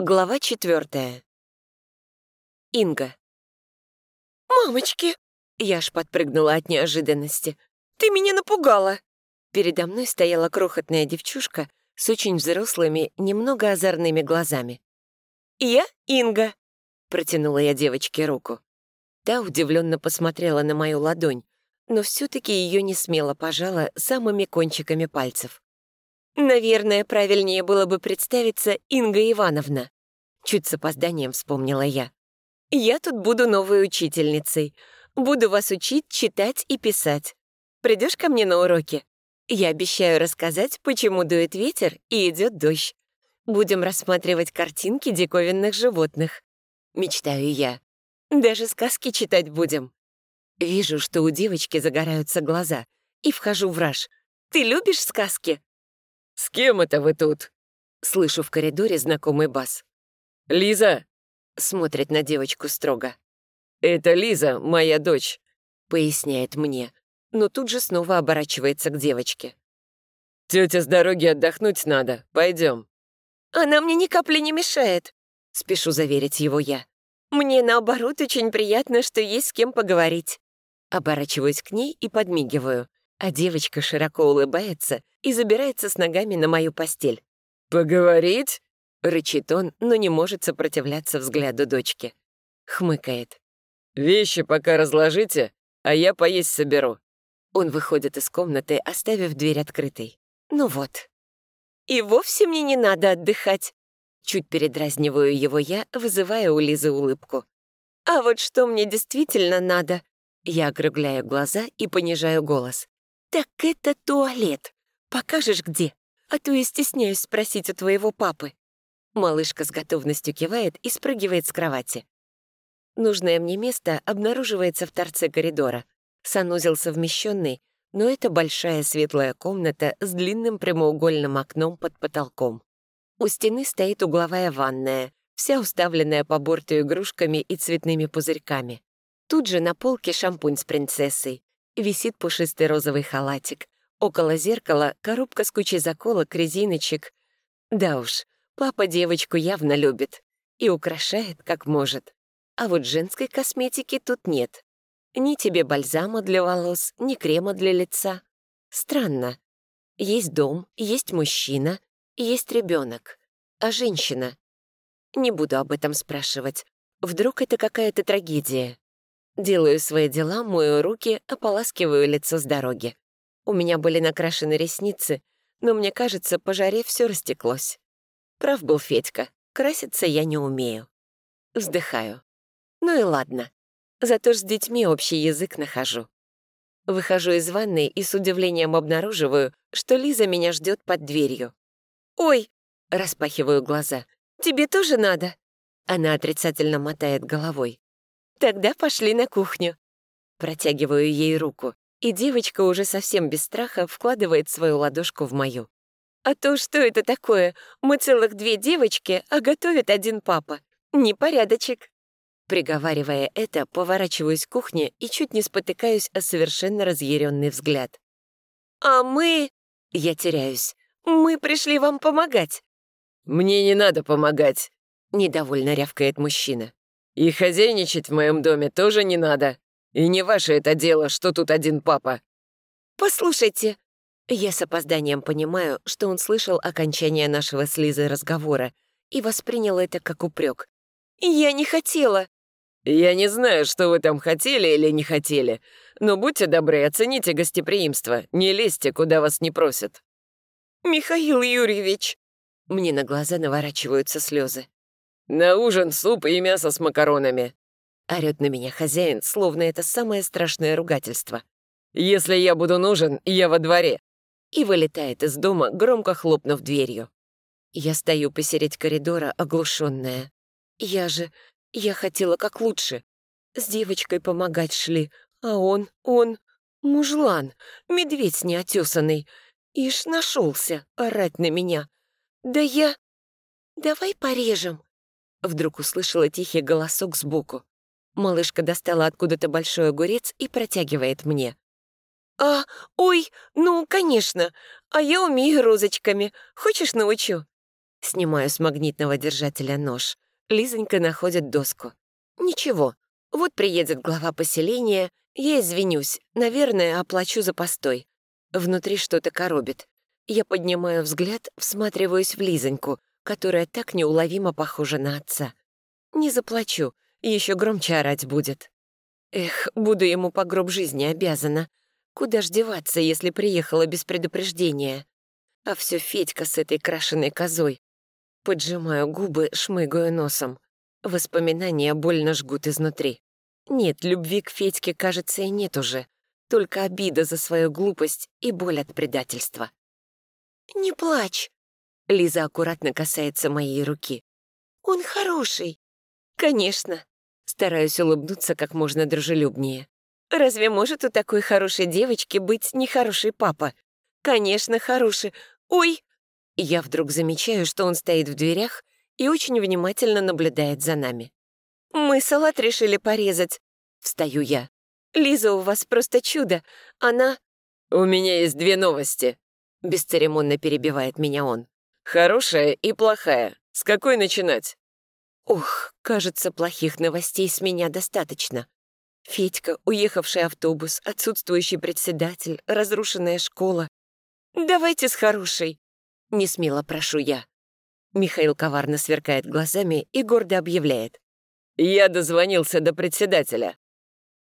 Глава четвертая. Инга. «Мамочки!» Я аж подпрыгнула от неожиданности. «Ты меня напугала!» Передо мной стояла крохотная девчушка с очень взрослыми, немного озорными глазами. «Я Инга», — протянула я девочке руку. Та удивленно посмотрела на мою ладонь, но все таки ее не смело пожала самыми кончиками пальцев. «Наверное, правильнее было бы представиться Инга Ивановна», — чуть с опозданием вспомнила я. «Я тут буду новой учительницей. Буду вас учить читать и писать. Придешь ко мне на уроки? Я обещаю рассказать, почему дует ветер и идет дождь. Будем рассматривать картинки диковинных животных. Мечтаю я. Даже сказки читать будем. Вижу, что у девочки загораются глаза, и вхожу в раж. Ты любишь сказки? «С кем это вы тут?» Слышу в коридоре знакомый бас. «Лиза!» Смотрит на девочку строго. «Это Лиза, моя дочь», — поясняет мне, но тут же снова оборачивается к девочке. «Тетя с дороги отдохнуть надо. Пойдем. «Она мне ни капли не мешает», — спешу заверить его я. «Мне, наоборот, очень приятно, что есть с кем поговорить». Оборачиваюсь к ней и подмигиваю, а девочка широко улыбается и забирается с ногами на мою постель. «Поговорить?» — рычит он, но не может сопротивляться взгляду дочки. Хмыкает. «Вещи пока разложите, а я поесть соберу». Он выходит из комнаты, оставив дверь открытой. Ну вот. «И вовсе мне не надо отдыхать», Чуть передразниваю его я, вызывая у Лизы улыбку. «А вот что мне действительно надо?» Я округляю глаза и понижаю голос. «Так это туалет. Покажешь, где? А то я стесняюсь спросить у твоего папы». Малышка с готовностью кивает и спрыгивает с кровати. Нужное мне место обнаруживается в торце коридора. Санузел совмещенный, но это большая светлая комната с длинным прямоугольным окном под потолком. У стены стоит угловая ванная, вся уставленная по борту игрушками и цветными пузырьками. Тут же на полке шампунь с принцессой, висит пушистый розовый халатик. Около зеркала коробка с кучей заколок, резиночек. Да уж, папа девочку явно любит и украшает, как может. А вот женской косметики тут нет. Ни тебе бальзама для волос, ни крема для лица. Странно. Есть дом, есть мужчина, есть ребенок. А женщина? Не буду об этом спрашивать. Вдруг это какая-то трагедия. Делаю свои дела, мою руки, ополаскиваю лицо с дороги. У меня были накрашены ресницы, но мне кажется, по жаре все растеклось. Прав был Федька, краситься я не умею. Вздыхаю. Ну и ладно. Зато ж с детьми общий язык нахожу. Выхожу из ванной и с удивлением обнаруживаю, что Лиза меня ждет под дверью. «Ой!» — распахиваю глаза. «Тебе тоже надо?» Она отрицательно мотает головой. Тогда пошли на кухню. Протягиваю ей руку, и девочка уже совсем без страха вкладывает свою ладошку в мою. А то что это такое? Мы целых две девочки, а готовит один папа. Непорядочек. Приговаривая это, поворачиваюсь к кухне и чуть не спотыкаюсь о совершенно разъяренный взгляд. «А мы...» Я теряюсь. «Мы пришли вам помогать». «Мне не надо помогать», — недовольно рявкает мужчина. И хозяйничать в моем доме тоже не надо. И не ваше это дело, что тут один папа». «Послушайте». Я с опозданием понимаю, что он слышал окончание нашего с Лизой разговора и воспринял это как упрек. «Я не хотела». «Я не знаю, что вы там хотели или не хотели, но будьте добры, оцените гостеприимство, не лезьте, куда вас не просят». «Михаил Юрьевич!» Мне на глаза наворачиваются слезы. «На ужин суп и мясо с макаронами!» Орёт на меня хозяин, словно это самое страшное ругательство. «Если я буду нужен, я во дворе!» И вылетает из дома, громко хлопнув дверью. Я стою посередь коридора, оглушенная. Я же... Я хотела как лучше. С девочкой помогать шли, а он... он... Мужлан, медведь неотесанный. Ишь нашелся орать на меня. Да я... Давай порежем, Вдруг услышала тихий голосок сбоку. Малышка достала откуда-то большой огурец и протягивает мне. «А, ой, ну, конечно. А я умею розочками. Хочешь, научу?» Снимаю с магнитного держателя нож. Лизонька находит доску. Ничего, вот приедет глава поселения, я извинюсь, наверное, оплачу за постой. Внутри что-то коробит. Я поднимаю взгляд, всматриваюсь в Лизоньку, которая так неуловимо похожа на отца. Не заплачу, еще громче орать будет. Эх, буду ему по гроб жизни обязана. Куда ж деваться, если приехала без предупреждения? А все Федька с этой крашеной козой. Поджимаю губы, шмыгаю носом. Воспоминания больно жгут изнутри. Нет, любви к Федьке, кажется, и нет уже. Только обида за свою глупость и боль от предательства. «Не плачь!» Лиза аккуратно касается моей руки. «Он хороший!» «Конечно!» Стараюсь улыбнуться как можно дружелюбнее. «Разве может у такой хорошей девочки быть нехороший папа?» «Конечно, хороший. Ой!» Я вдруг замечаю, что он стоит в дверях и очень внимательно наблюдает за нами. «Мы салат решили порезать», — встаю я. «Лиза у вас просто чудо. Она...» «У меня есть две новости», — бесцеремонно перебивает меня он. «Хорошая и плохая. С какой начинать?» Ух, кажется, плохих новостей с меня достаточно. Федька, уехавший автобус, отсутствующий председатель, разрушенная школа. «Давайте с хорошей», — несмело прошу я. Михаил коварно сверкает глазами и гордо объявляет. «Я дозвонился до председателя.